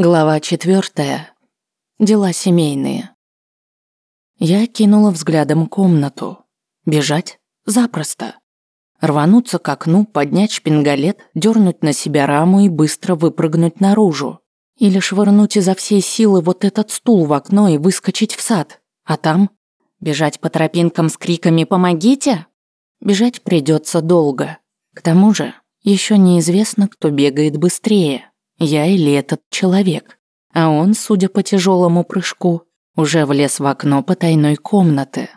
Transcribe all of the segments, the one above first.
Глава четвертая. Дела семейные. Я кинула взглядом комнату. Бежать? Запросто. Рвануться к окну, поднять шпингалет, дернуть на себя раму и быстро выпрыгнуть наружу. Или швырнуть изо всей силы вот этот стул в окно и выскочить в сад. А там? Бежать по тропинкам с криками «Помогите!» Бежать придется долго. К тому же, еще неизвестно, кто бегает быстрее. Я или этот человек. А он, судя по тяжелому прыжку, уже влез в окно потайной комнаты.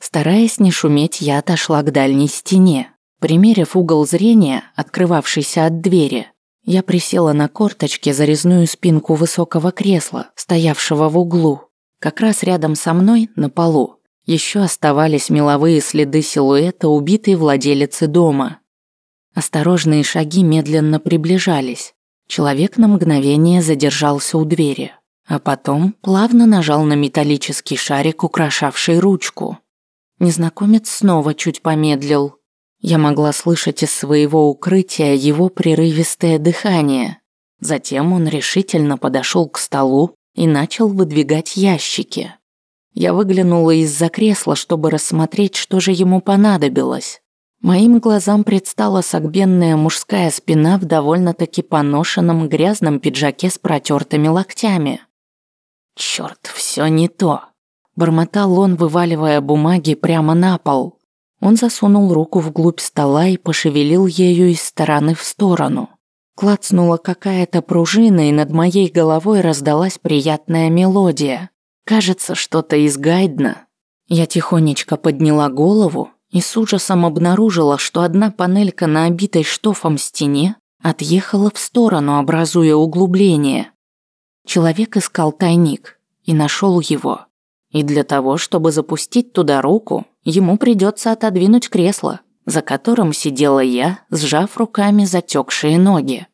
Стараясь не шуметь, я отошла к дальней стене. Примерив угол зрения, открывавшийся от двери, я присела на корточки за резную спинку высокого кресла, стоявшего в углу. Как раз рядом со мной, на полу, еще оставались меловые следы силуэта убитой владелицы дома. Осторожные шаги медленно приближались. Человек на мгновение задержался у двери, а потом плавно нажал на металлический шарик, украшавший ручку. Незнакомец снова чуть помедлил. Я могла слышать из своего укрытия его прерывистое дыхание. Затем он решительно подошел к столу и начал выдвигать ящики. Я выглянула из-за кресла, чтобы рассмотреть, что же ему понадобилось. Моим глазам предстала согбенная мужская спина в довольно-таки поношенном грязном пиджаке с протертыми локтями. Черт, все не то. Бормотал он, вываливая бумаги прямо на пол. Он засунул руку вглубь стола и пошевелил ею из стороны в сторону. Клацнула какая-то пружина, и над моей головой раздалась приятная мелодия. Кажется, что-то из Гайдна. Я тихонечко подняла голову и с ужасом обнаружила, что одна панелька на обитой штофом стене отъехала в сторону, образуя углубление. Человек искал тайник и нашел его. И для того, чтобы запустить туда руку, ему придется отодвинуть кресло, за которым сидела я, сжав руками затекшие ноги.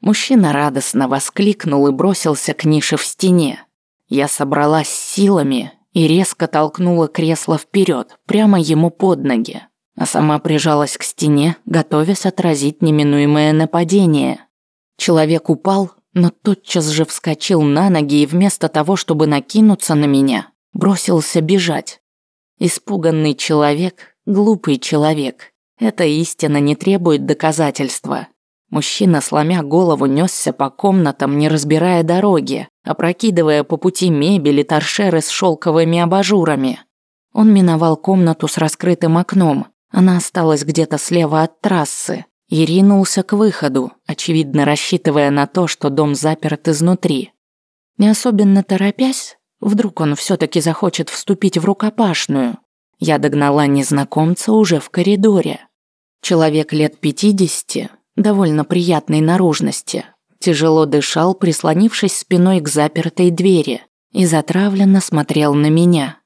Мужчина радостно воскликнул и бросился к нише в стене. Я собралась силами и резко толкнула кресло вперед, прямо ему под ноги, а сама прижалась к стене, готовясь отразить неминуемое нападение. Человек упал, но тотчас же вскочил на ноги и вместо того, чтобы накинуться на меня, бросился бежать. Испуганный человек, глупый человек. Эта истина не требует доказательства. Мужчина, сломя голову, несся по комнатам, не разбирая дороги, опрокидывая по пути мебель и торшеры с шелковыми абажурами. Он миновал комнату с раскрытым окном. Она осталась где-то слева от трассы. И ринулся к выходу, очевидно рассчитывая на то, что дом заперт изнутри. Не особенно торопясь, вдруг он все таки захочет вступить в рукопашную. Я догнала незнакомца уже в коридоре. Человек лет пятидесяти, довольно приятной наружности. Тяжело дышал, прислонившись спиной к запертой двери, и затравленно смотрел на меня.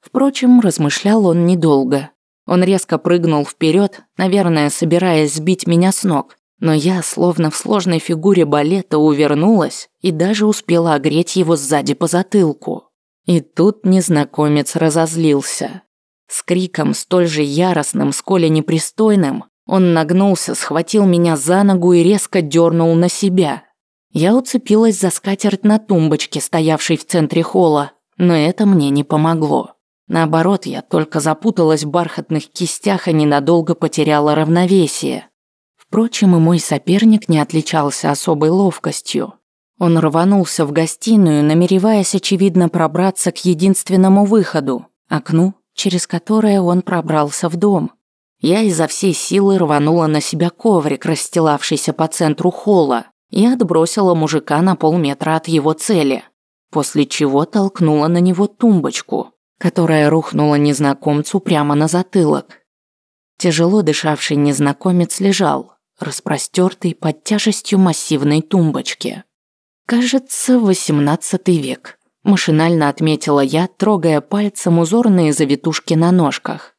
Впрочем, размышлял он недолго. Он резко прыгнул вперед, наверное, собираясь сбить меня с ног, но я, словно в сложной фигуре балета, увернулась и даже успела огреть его сзади по затылку. И тут незнакомец разозлился. С криком столь же яростным, сколь и непристойным, он нагнулся, схватил меня за ногу и резко дернул на себя. Я уцепилась за скатерть на тумбочке, стоявшей в центре холла, но это мне не помогло. Наоборот, я только запуталась в бархатных кистях и ненадолго потеряла равновесие. Впрочем, и мой соперник не отличался особой ловкостью. Он рванулся в гостиную, намереваясь, очевидно, пробраться к единственному выходу – окну, через которое он пробрался в дом – я изо всей силы рванула на себя коврик, расстилавшийся по центру холла, и отбросила мужика на полметра от его цели, после чего толкнула на него тумбочку, которая рухнула незнакомцу прямо на затылок. Тяжело дышавший незнакомец лежал, распростертый под тяжестью массивной тумбочки. Кажется, восемнадцатый век. Машинально отметила я, трогая пальцем узорные завитушки на ножках.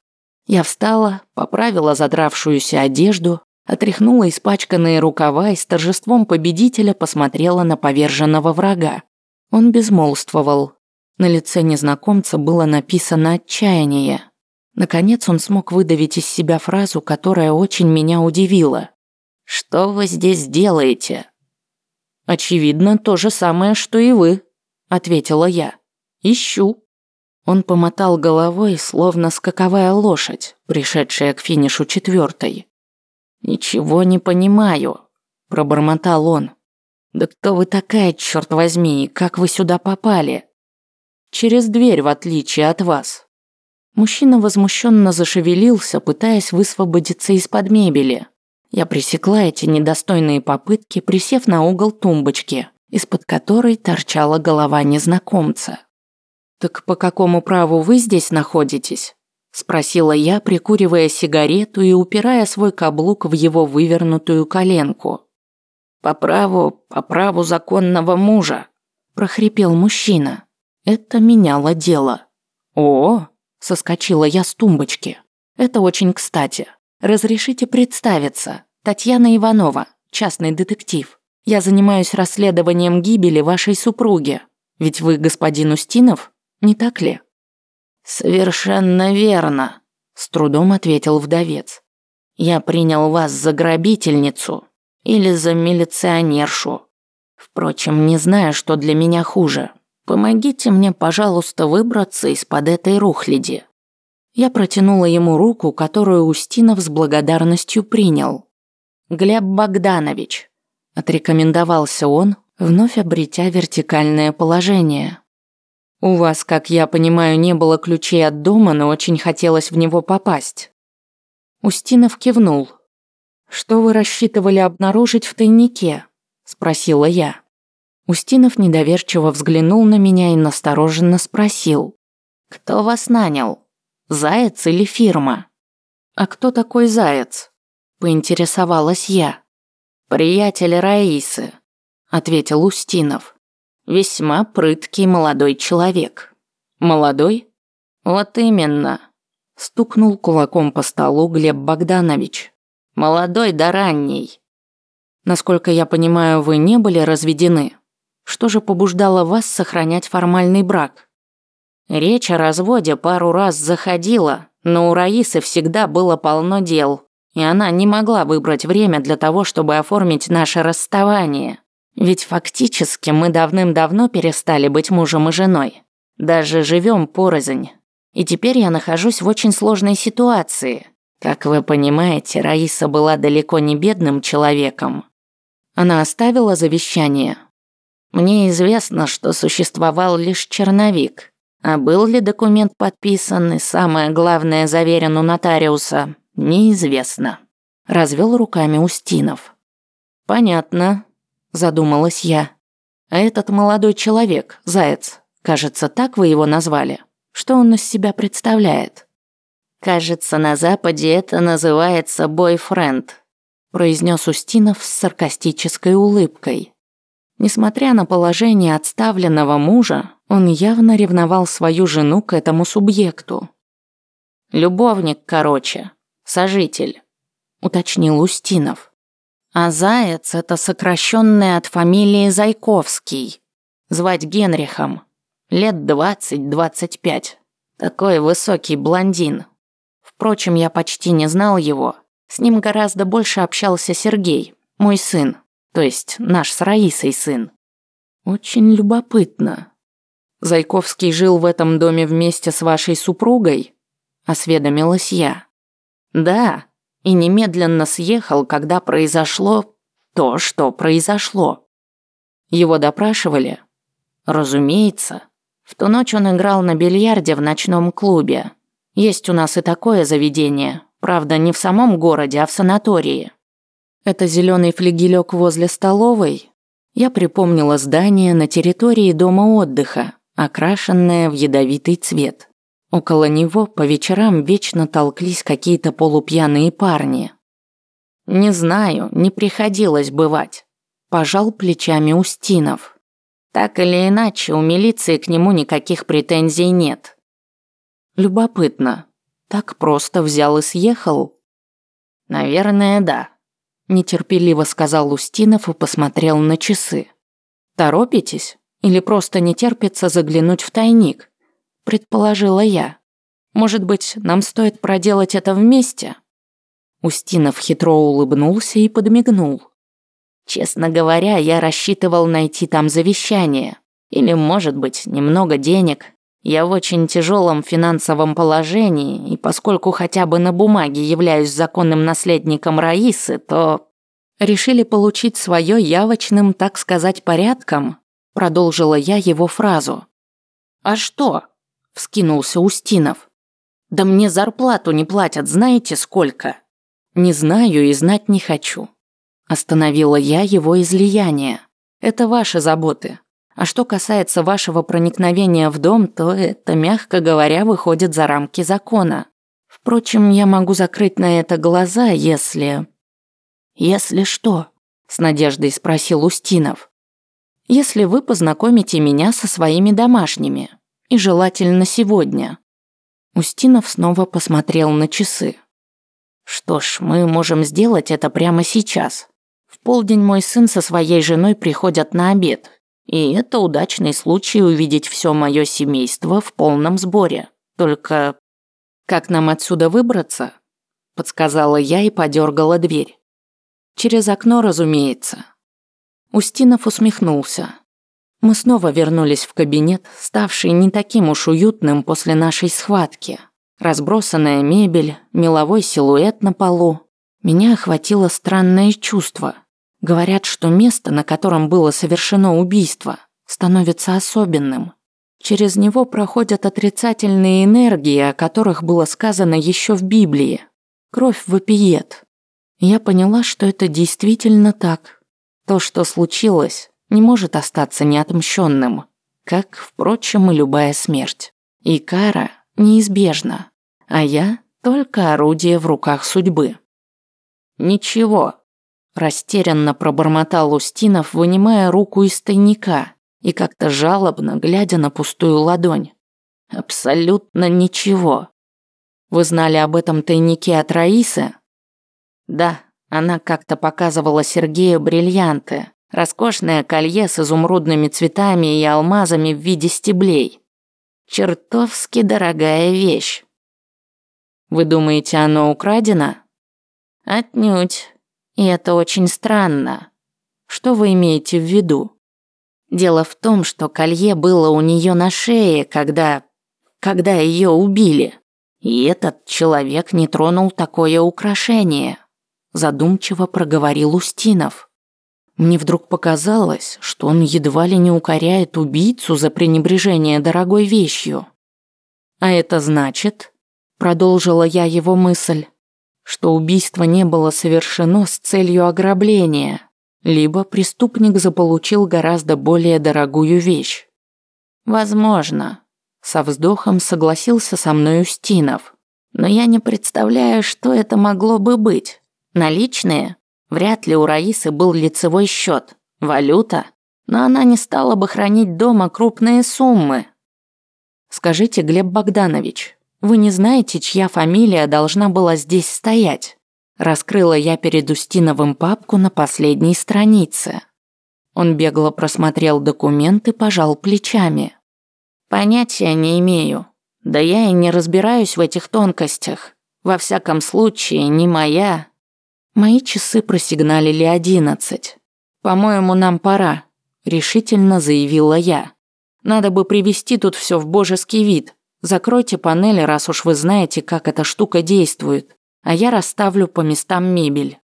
Я встала, поправила задравшуюся одежду, отряхнула испачканные рукава и с торжеством победителя посмотрела на поверженного врага. Он безмолвствовал. На лице незнакомца было написано отчаяние. Наконец он смог выдавить из себя фразу, которая очень меня удивила. «Что вы здесь делаете?» Очевидно, то же самое, что и вы, ответила я. Ищу. Он помотал головой, словно скаковая лошадь, пришедшая к финишу четвертой. Ничего не понимаю, пробормотал он. Да кто вы такая, черт возьми, как вы сюда попали? Через дверь, в отличие от вас. Мужчина возмущенно зашевелился, пытаясь высвободиться из-под мебели. Я пресекла эти недостойные попытки, присев на угол тумбочки, из-под которой торчала голова незнакомца. «Так по какому праву вы здесь находитесь?» – спросила я, прикуривая сигарету и упирая свой каблук в его вывернутую коленку. «По праву, по праву законного мужа», – прохрипел мужчина. Это меняло дело. «О, Соскочила я с тумбочки. Это очень кстати. Разрешите представиться. Татьяна Иванова, частный детектив. Я занимаюсь расследованием гибели вашей супруги. Ведь вы господин Устинов, не так ли? Совершенно верно, с трудом ответил вдовец. Я принял вас за грабительницу или за милиционершу. Впрочем, не знаю, что для меня хуже Помогите мне, пожалуйста, выбраться из-под этой рухляди. Я протянула ему руку, которую Устинов с благодарностью принял. Глеб Богданович, отрекомендовался он, вновь обретя вертикальное положение. У вас, как я понимаю, не было ключей от дома, но очень хотелось в него попасть. Устинов кивнул. Что вы рассчитывали обнаружить в тайнике? спросила я. Устинов недоверчиво взглянул на меня и настороженно спросил. «Кто вас нанял? Заяц или фирма?» «А кто такой Заяц?» – поинтересовалась я. «Приятель Раисы», – ответил Устинов. «Весьма прыткий молодой человек». «Молодой?» «Вот именно», – стукнул кулаком по столу Глеб Богданович. «Молодой да ранний». «Насколько я понимаю, вы не были разведены?» Что же побуждало вас сохранять формальный брак? Речь о разводе пару раз заходила, но у Раисы всегда было полно дел, и она не могла выбрать время для того, чтобы оформить наше расставание. Ведь фактически мы давным-давно перестали быть мужем и женой. Даже живем порознь. И теперь я нахожусь в очень сложной ситуации. Как вы понимаете, Раиса была далеко не бедным человеком. Она оставила завещание, мне известно, что существовал лишь черновик. А был ли документ подписан и, самое главное, заверен у нотариуса, неизвестно. Развел руками Устинов. «Понятно», – задумалась я. «А этот молодой человек, Заяц, кажется, так вы его назвали? Что он из себя представляет?» «Кажется, на Западе это называется бойфренд», – произнес Устинов с саркастической улыбкой. Несмотря на положение отставленного мужа, он явно ревновал свою жену к этому субъекту. «Любовник, короче, сожитель», – уточнил Устинов. А Заяц – это сокращенное от фамилии Зайковский. Звать Генрихом. Лет двадцать-двадцать пять. Такой высокий блондин. Впрочем, я почти не знал его. С ним гораздо больше общался Сергей, мой сын то есть наш с Раисой сын. Очень любопытно. Зайковский жил в этом доме вместе с вашей супругой? Осведомилась я. Да, и немедленно съехал, когда произошло то, что произошло. Его допрашивали? Разумеется. В ту ночь он играл на бильярде в ночном клубе. Есть у нас и такое заведение, правда, не в самом городе, а в санатории. Это зеленый флигелек возле столовой. Я припомнила здание на территории дома отдыха, окрашенное в ядовитый цвет. Около него по вечерам вечно толклись какие-то полупьяные парни. «Не знаю, не приходилось бывать», – пожал плечами Устинов. «Так или иначе, у милиции к нему никаких претензий нет». «Любопытно. Так просто взял и съехал?» «Наверное, да», нетерпеливо сказал Устинов и посмотрел на часы. Торопитесь или просто не терпится заглянуть в тайник? Предположила я. Может быть, нам стоит проделать это вместе? Устинов хитро улыбнулся и подмигнул. Честно говоря, я рассчитывал найти там завещание. Или, может быть, немного денег. Я в очень тяжелом финансовом положении, и поскольку хотя бы на бумаге являюсь законным наследником Раисы, то... Решили получить свое явочным, так сказать, порядком? Продолжила я его фразу. «А что?» – вскинулся Устинов. «Да мне зарплату не платят, знаете сколько?» «Не знаю и знать не хочу». Остановила я его излияние. «Это ваши заботы. А что касается вашего проникновения в дом, то это, мягко говоря, выходит за рамки закона. Впрочем, я могу закрыть на это глаза, если... Если что? С надеждой спросил Устинов. Если вы познакомите меня со своими домашними. И желательно сегодня. Устинов снова посмотрел на часы. Что ж, мы можем сделать это прямо сейчас. В полдень мой сын со своей женой приходят на обед, и это удачный случай увидеть все мое семейство в полном сборе. Только как нам отсюда выбраться? Подсказала я и подергала дверь. Через окно, разумеется. Устинов усмехнулся. Мы снова вернулись в кабинет, ставший не таким уж уютным после нашей схватки. Разбросанная мебель, меловой силуэт на полу. Меня охватило странное чувство – Говорят, что место, на котором было совершено убийство, становится особенным. Через него проходят отрицательные энергии, о которых было сказано еще в Библии. Кровь вопиет. Я поняла, что это действительно так. То, что случилось, не может остаться неотмщенным, как, впрочем, и любая смерть. И кара неизбежна, а я только орудие в руках судьбы. Ничего, Растерянно пробормотал Устинов, вынимая руку из тайника и как-то жалобно глядя на пустую ладонь. Абсолютно ничего. Вы знали об этом тайнике от Раисы? Да, она как-то показывала Сергею бриллианты. Роскошное колье с изумрудными цветами и алмазами в виде стеблей. Чертовски дорогая вещь. Вы думаете, оно украдено? Отнюдь. И это очень странно. Что вы имеете в виду? Дело в том, что колье было у нее на шее, когда... когда ее убили. И этот человек не тронул такое украшение. Задумчиво проговорил Устинов. Мне вдруг показалось, что он едва ли не укоряет убийцу за пренебрежение дорогой вещью. А это значит, продолжила я его мысль, что убийство не было совершено с целью ограбления, либо преступник заполучил гораздо более дорогую вещь. Возможно, со вздохом согласился со мной Устинов. Но я не представляю, что это могло бы быть. Наличные? Вряд ли у Раисы был лицевой счет. Валюта? Но она не стала бы хранить дома крупные суммы. Скажите, Глеб Богданович, вы не знаете, чья фамилия должна была здесь стоять? Раскрыла я перед Устиновым папку на последней странице. Он бегло просмотрел документы, и пожал плечами. Понятия не имею. Да я и не разбираюсь в этих тонкостях. Во всяком случае, не моя. Мои часы просигналили одиннадцать. По-моему, нам пора, решительно заявила я. Надо бы привести тут все в божеский вид. Закройте панели, раз уж вы знаете, как эта штука действует, а я расставлю по местам мебель.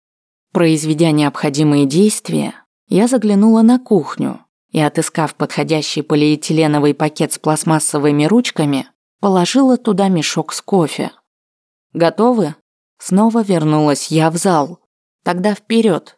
Произведя необходимые действия, я заглянула на кухню и, отыскав подходящий полиэтиленовый пакет с пластмассовыми ручками, положила туда мешок с кофе. «Готовы?» Снова вернулась я в зал. «Тогда вперед.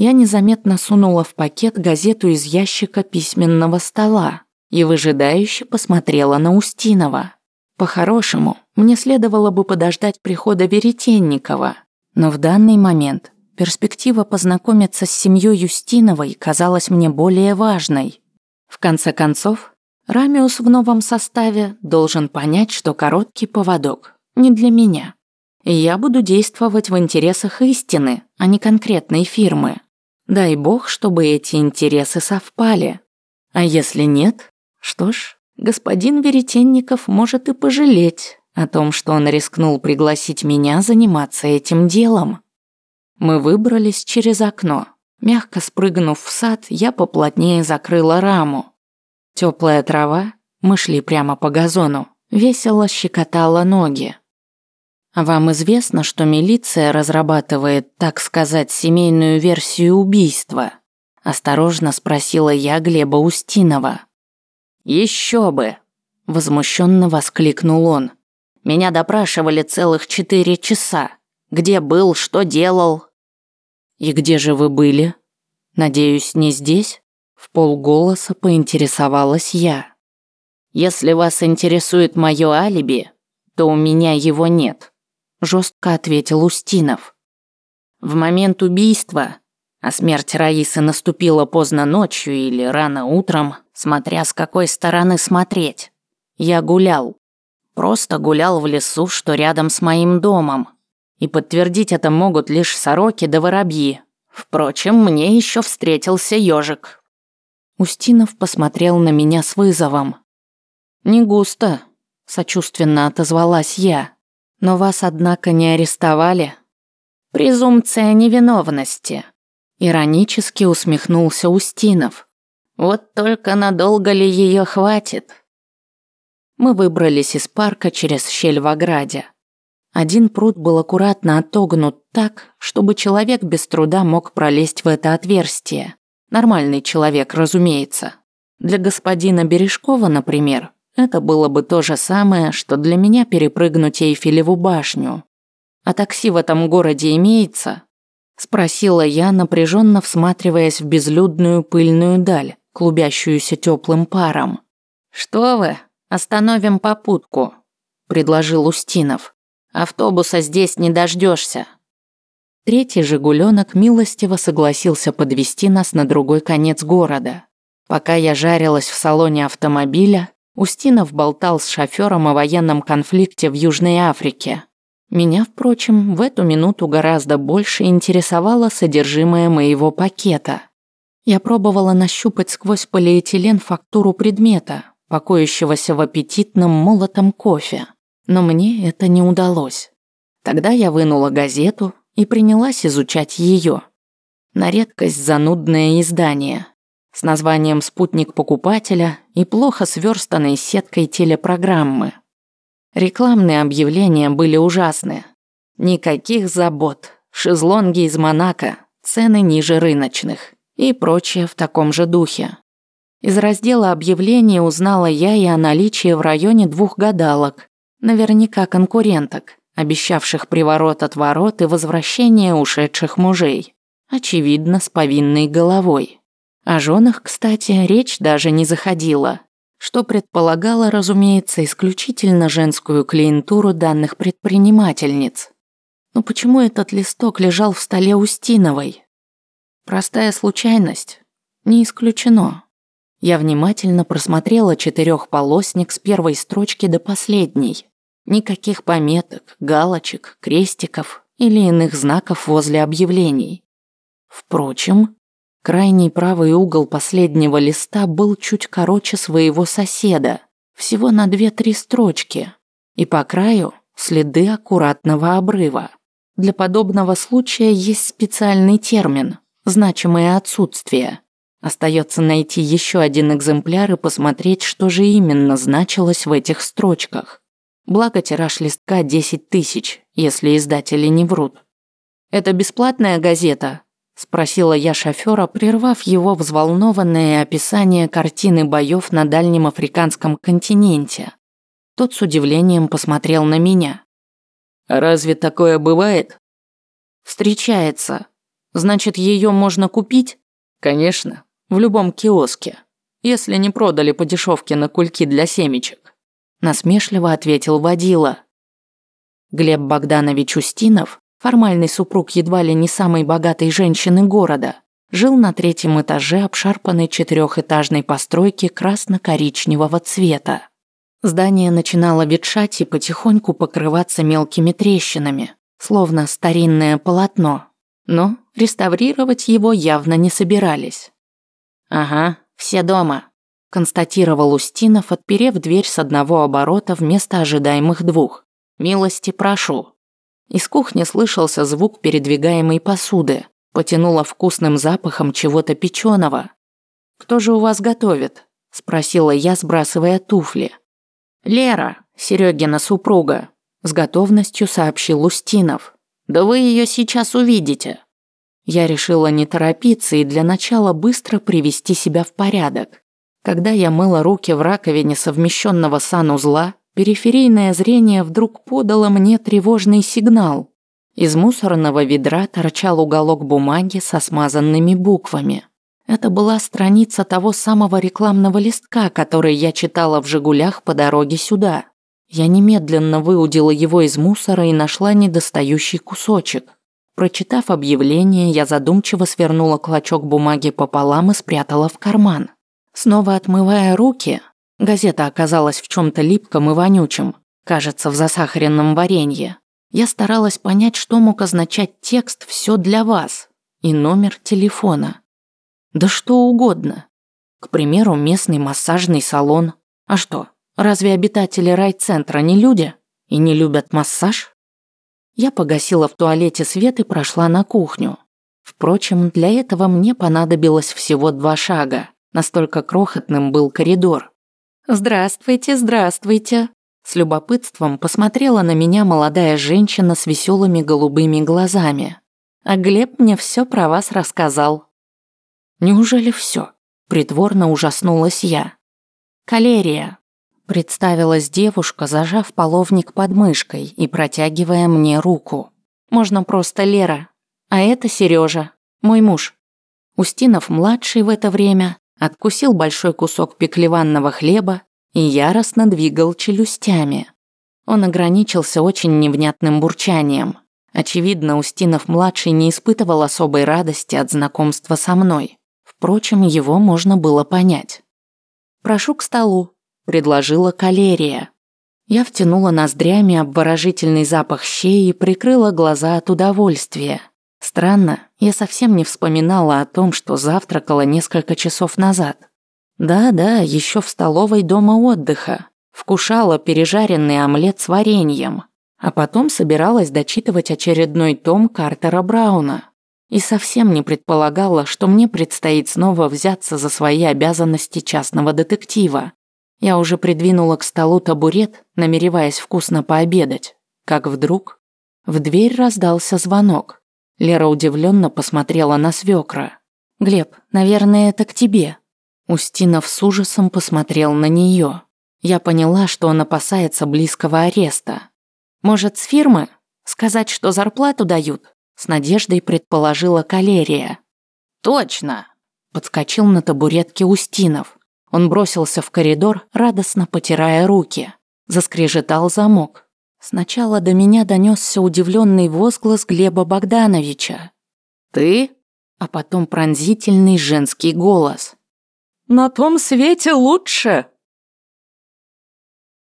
Я незаметно сунула в пакет газету из ящика письменного стола и выжидающе посмотрела на Устинова. По-хорошему, мне следовало бы подождать прихода Веретенникова, но в данный момент перспектива познакомиться с семьей Юстиновой казалась мне более важной. В конце концов, Рамиус в новом составе должен понять, что короткий поводок не для меня. Я буду действовать в интересах истины, а не конкретной фирмы. Дай бог, чтобы эти интересы совпали. А если нет, что ж, господин Веретенников может и пожалеть о том, что он рискнул пригласить меня заниматься этим делом. Мы выбрались через окно. Мягко спрыгнув в сад, я поплотнее закрыла раму. Теплая трава, мы шли прямо по газону, весело щекотала ноги. Вам известно, что милиция разрабатывает, так сказать, семейную версию убийства? Осторожно спросила я Глеба Устинова. Еще бы! Возмущенно воскликнул он. Меня допрашивали целых четыре часа. Где был, что делал? И где же вы были? Надеюсь, не здесь? В полголоса поинтересовалась я. Если вас интересует мое алиби, то у меня его нет жестко ответил Устинов. В момент убийства, а смерть Раисы наступила поздно ночью или рано утром, смотря с какой стороны смотреть, я гулял. Просто гулял в лесу, что рядом с моим домом. И подтвердить это могут лишь сороки да воробьи. Впрочем, мне еще встретился ежик. Устинов посмотрел на меня с вызовом. «Не густо», – сочувственно отозвалась я. Но вас, однако, не арестовали. Презумпция невиновности. Иронически усмехнулся Устинов. Вот только надолго ли ее хватит? Мы выбрались из парка через щель в ограде. Один пруд был аккуратно отогнут так, чтобы человек без труда мог пролезть в это отверстие. Нормальный человек, разумеется. Для господина Бережкова, например, это было бы то же самое, что для меня перепрыгнуть Эйфелеву башню. А такси в этом городе имеется? Спросила я, напряженно всматриваясь в безлюдную пыльную даль, клубящуюся теплым паром. «Что вы? Остановим попутку», – предложил Устинов. «Автобуса здесь не дождешься. Третий «Жигуленок» милостиво согласился подвести нас на другой конец города. Пока я жарилась в салоне автомобиля, Устинов болтал с шофёром о военном конфликте в Южной Африке. Меня, впрочем, в эту минуту гораздо больше интересовало содержимое моего пакета. Я пробовала нащупать сквозь полиэтилен фактуру предмета, покоящегося в аппетитном молотом кофе, но мне это не удалось. Тогда я вынула газету и принялась изучать ее. На редкость занудное издание с названием «Спутник покупателя» и плохо сверстанной сеткой телепрограммы. Рекламные объявления были ужасны. Никаких забот, шезлонги из Монако, цены ниже рыночных и прочее в таком же духе. Из раздела объявлений узнала я и о наличии в районе двух гадалок, наверняка конкуренток, обещавших приворот от ворот и возвращение ушедших мужей, очевидно, с повинной головой. О женах, кстати, речь даже не заходила, что предполагало, разумеется, исключительно женскую клиентуру данных предпринимательниц. Но почему этот листок лежал в столе Устиновой? Простая случайность? Не исключено. Я внимательно просмотрела четырехполосник с первой строчки до последней. Никаких пометок, галочек, крестиков или иных знаков возле объявлений. Впрочем, Крайний правый угол последнего листа был чуть короче своего соседа, всего на две-три строчки, и по краю следы аккуратного обрыва. Для подобного случая есть специальный термин – значимое отсутствие. Остается найти еще один экземпляр и посмотреть, что же именно значилось в этих строчках. Благо тираж листка 10 тысяч, если издатели не врут. «Это бесплатная газета?» Спросила я шофера, прервав его взволнованное описание картины боев на дальнем африканском континенте. Тот с удивлением посмотрел на меня. «Разве такое бывает?» «Встречается. Значит, ее можно купить?» «Конечно, в любом киоске, если не продали по дешевке на кульки для семечек», насмешливо ответил водила. Глеб Богданович Устинов формальный супруг едва ли не самой богатой женщины города, жил на третьем этаже обшарпанной четырехэтажной постройки красно-коричневого цвета. Здание начинало ветшать и потихоньку покрываться мелкими трещинами, словно старинное полотно, но реставрировать его явно не собирались. «Ага, все дома», – констатировал Устинов, отперев дверь с одного оборота вместо ожидаемых двух. «Милости прошу». Из кухни слышался звук передвигаемой посуды. потянуло вкусным запахом чего-то печеного. «Кто же у вас готовит?» – спросила я, сбрасывая туфли. «Лера, Серегина супруга», – с готовностью сообщил Устинов. «Да вы ее сейчас увидите». Я решила не торопиться и для начала быстро привести себя в порядок. Когда я мыла руки в раковине совмещенного санузла, периферийное зрение вдруг подало мне тревожный сигнал. Из мусорного ведра торчал уголок бумаги со смазанными буквами. Это была страница того самого рекламного листка, который я читала в «Жигулях» по дороге сюда. Я немедленно выудила его из мусора и нашла недостающий кусочек. Прочитав объявление, я задумчиво свернула клочок бумаги пополам и спрятала в карман. Снова отмывая руки, газета оказалась в чем-то липком и вонючем, кажется, в засахаренном варенье. Я старалась понять, что мог означать текст «Все для вас» и номер телефона. Да что угодно. К примеру, местный массажный салон. А что, разве обитатели райцентра не люди и не любят массаж? Я погасила в туалете свет и прошла на кухню. Впрочем, для этого мне понадобилось всего два шага. Настолько крохотным был коридор. «Здравствуйте, здравствуйте!» С любопытством посмотрела на меня молодая женщина с веселыми голубыми глазами. «А Глеб мне все про вас рассказал». «Неужели все? Притворно ужаснулась я. «Калерия, Представилась девушка, зажав половник под мышкой и протягивая мне руку. «Можно просто Лера. А это Сережа, мой муж». Устинов-младший в это время откусил большой кусок пеклеванного хлеба и яростно двигал челюстями. Он ограничился очень невнятным бурчанием. Очевидно, Устинов-младший не испытывал особой радости от знакомства со мной. Впрочем, его можно было понять. «Прошу к столу», предложила калерия. Я втянула ноздрями обворожительный запах щей и прикрыла глаза от удовольствия. Странно, я совсем не вспоминала о том, что завтракала несколько часов назад. Да-да, еще в столовой дома отдыха. Вкушала пережаренный омлет с вареньем. А потом собиралась дочитывать очередной том Картера Брауна. И совсем не предполагала, что мне предстоит снова взяться за свои обязанности частного детектива. Я уже придвинула к столу табурет, намереваясь вкусно пообедать, как вдруг в дверь раздался звонок. Лера удивленно посмотрела на свекра. «Глеб, наверное, это к тебе». Устинов с ужасом посмотрел на нее. Я поняла, что он опасается близкого ареста. «Может, с фирмы? Сказать, что зарплату дают?» С надеждой предположила Калерия. «Точно!» Подскочил на табуретке Устинов. Он бросился в коридор, радостно потирая руки. Заскрежетал замок. Сначала до меня донесся удивленный возглас Глеба Богдановича. «Ты?» А потом пронзительный женский голос. «На том свете лучше!»